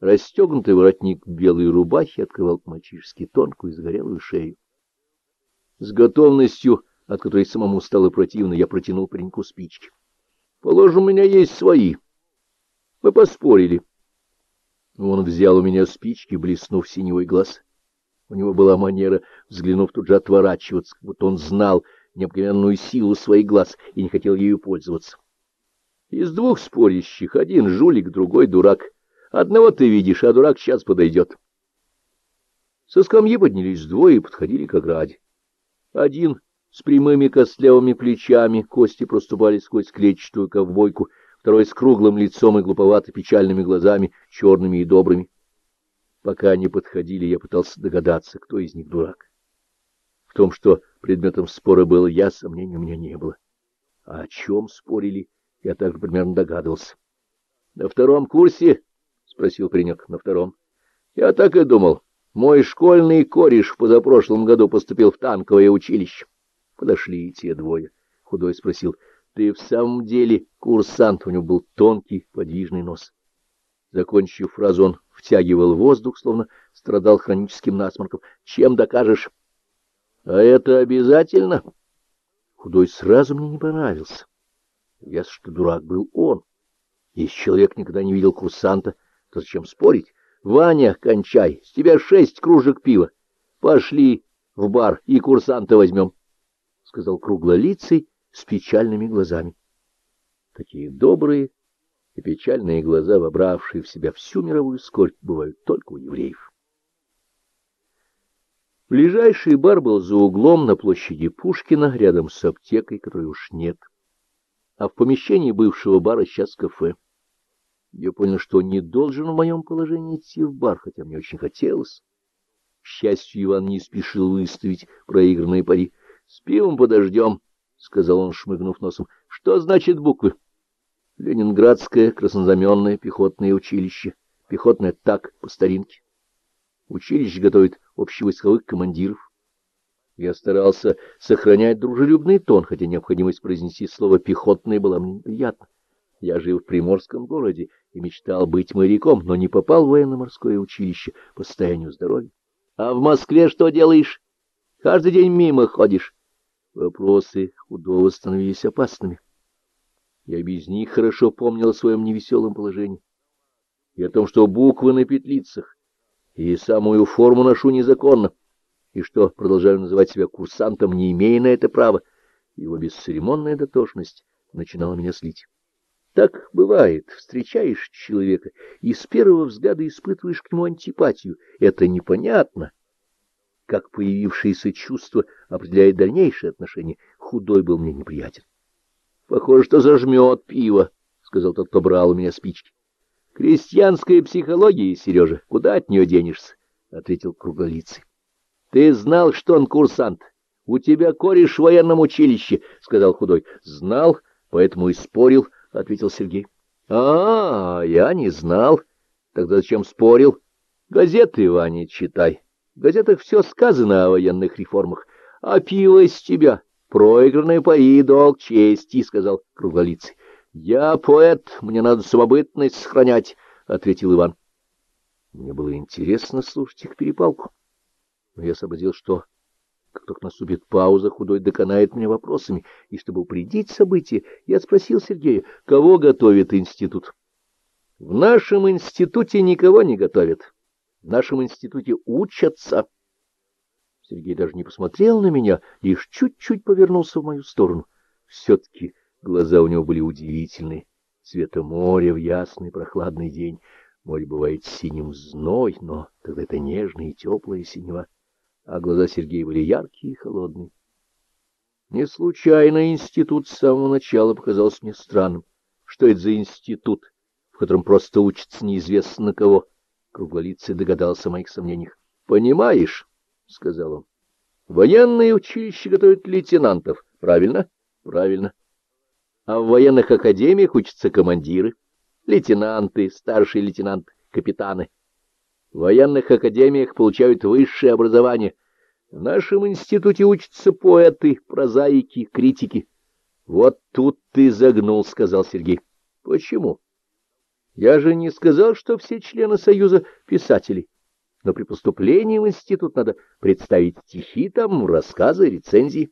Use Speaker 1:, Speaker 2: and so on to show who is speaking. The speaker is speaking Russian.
Speaker 1: Расстегнутый воротник белой рубахи открывал по-мальчишески тонкую загорелую шею. С готовностью, от которой самому стало противно, я протянул пареньку спички. — Положим, у меня есть свои. Мы поспорили. Он взял у меня спички, блеснув синевой глаз. У него была манера, взглянув тут же отворачиваться, как будто он знал необыкновенную силу своих глаз и не хотел ею пользоваться. Из двух спорящих один жулик, другой дурак. Одного ты видишь, а дурак сейчас подойдет. Со скамьи поднялись двое и подходили к ограде. Один с прямыми костлявыми плечами, кости проступали сквозь клетчатую ковбойку, второй с круглым лицом и глуповато-печальными глазами, черными и добрыми. Пока они подходили, я пытался догадаться, кто из них дурак. В том, что предметом спора был я, сомнений у меня не было. А о чем спорили, я также примерно догадывался. — На втором курсе? — спросил паренек. — На втором. — Я так и думал. Мой школьный кореш в позапрошлом году поступил в танковое училище. Подошли те двое. Худой спросил, — Ты в самом деле курсант? У него был тонкий, подвижный нос. Закончив фразу, он втягивал воздух, словно страдал хроническим насморком. Чем докажешь? — А это обязательно? Худой сразу мне не понравился. Ясно, что дурак был он. Если человек никогда не видел курсанта, то зачем спорить? Ваня, кончай, с тебя шесть кружек пива. Пошли в бар и курсанта возьмем, — сказал круглолицый с печальными глазами. Такие добрые, и печальные глаза, вобравшие в себя всю мировую скорбь, бывают только у евреев. Ближайший бар был за углом на площади Пушкина, рядом с аптекой, которой уж нет. А в помещении бывшего бара сейчас кафе. Я понял, что не должен в моем положении идти в бар, хотя мне очень хотелось. К счастью, Иван не спешил выставить проигранные пари. — С пивом подождем, — сказал он, шмыгнув носом. — Что значит буквы? — Ленинградское краснозаменное пехотное училище. Пехотное так, по старинке. Училище готовит общевойсковых командиров. Я старался сохранять дружелюбный тон, хотя необходимость произнести слово «пехотное» была мне неприятна. Я жил в приморском городе и мечтал быть моряком, но не попал в военно-морское училище по состоянию здоровья. — А в Москве что делаешь? Каждый день мимо ходишь. Вопросы худого становились опасными. Я без них хорошо помнил о своем невеселом положении. И о том, что буквы на петлицах, и самую форму ношу незаконно, и что продолжаю называть себя курсантом, не имея на это права. Его бесцеремонная дотошность начинала меня слить. Так бывает, встречаешь человека, и с первого взгляда испытываешь к нему антипатию. Это непонятно. Как появившееся чувство определяет дальнейшие отношения, худой был мне неприятен. — Похоже, что зажмет пиво, — сказал тот, кто брал у меня спички. — Крестьянская психология, Сережа, куда от нее денешься? — ответил круглолицый. — Ты знал, что он курсант. У тебя кореш в военном училище, — сказал худой. — Знал, поэтому и спорил, — ответил Сергей. — А, я не знал. Тогда зачем спорил? Газеты, Ваня, читай. В газетах все сказано о военных реформах. А пиво с тебя проигранные пари — долг чести, — сказал круглолицый. — Я поэт, мне надо самобытность сохранять, — ответил Иван. Мне было интересно слушать их перепалку, но я сообразил, что, как только наступит пауза, худой доконает меня вопросами, и чтобы упредить события, я спросил Сергея, кого готовит институт. — В нашем институте никого не готовят. В нашем институте учатся. Сергей даже не посмотрел на меня, лишь чуть-чуть повернулся в мою сторону. Все-таки глаза у него были удивительные, цвета моря в ясный прохладный день. Море бывает синим зной, но тогда это нежное и теплое синева, а глаза Сергея были яркие и холодные. Не случайно институт с самого начала показался мне странным. Что это за институт, в котором просто учится неизвестно кого? Круглолицый догадался о моих сомнениях. — Понимаешь? — сказал он. — Военное училище готовит лейтенантов, правильно? — Правильно. А в военных академиях учатся командиры, лейтенанты, старшие лейтенанты, капитаны. В военных академиях получают высшее образование. В нашем институте учатся поэты, прозаики, критики. — Вот тут ты загнул, — сказал Сергей. — Почему? — Я же не сказал, что все члены Союза — писатели. Но при поступлении в институт надо представить стихи там, рассказы, рецензии.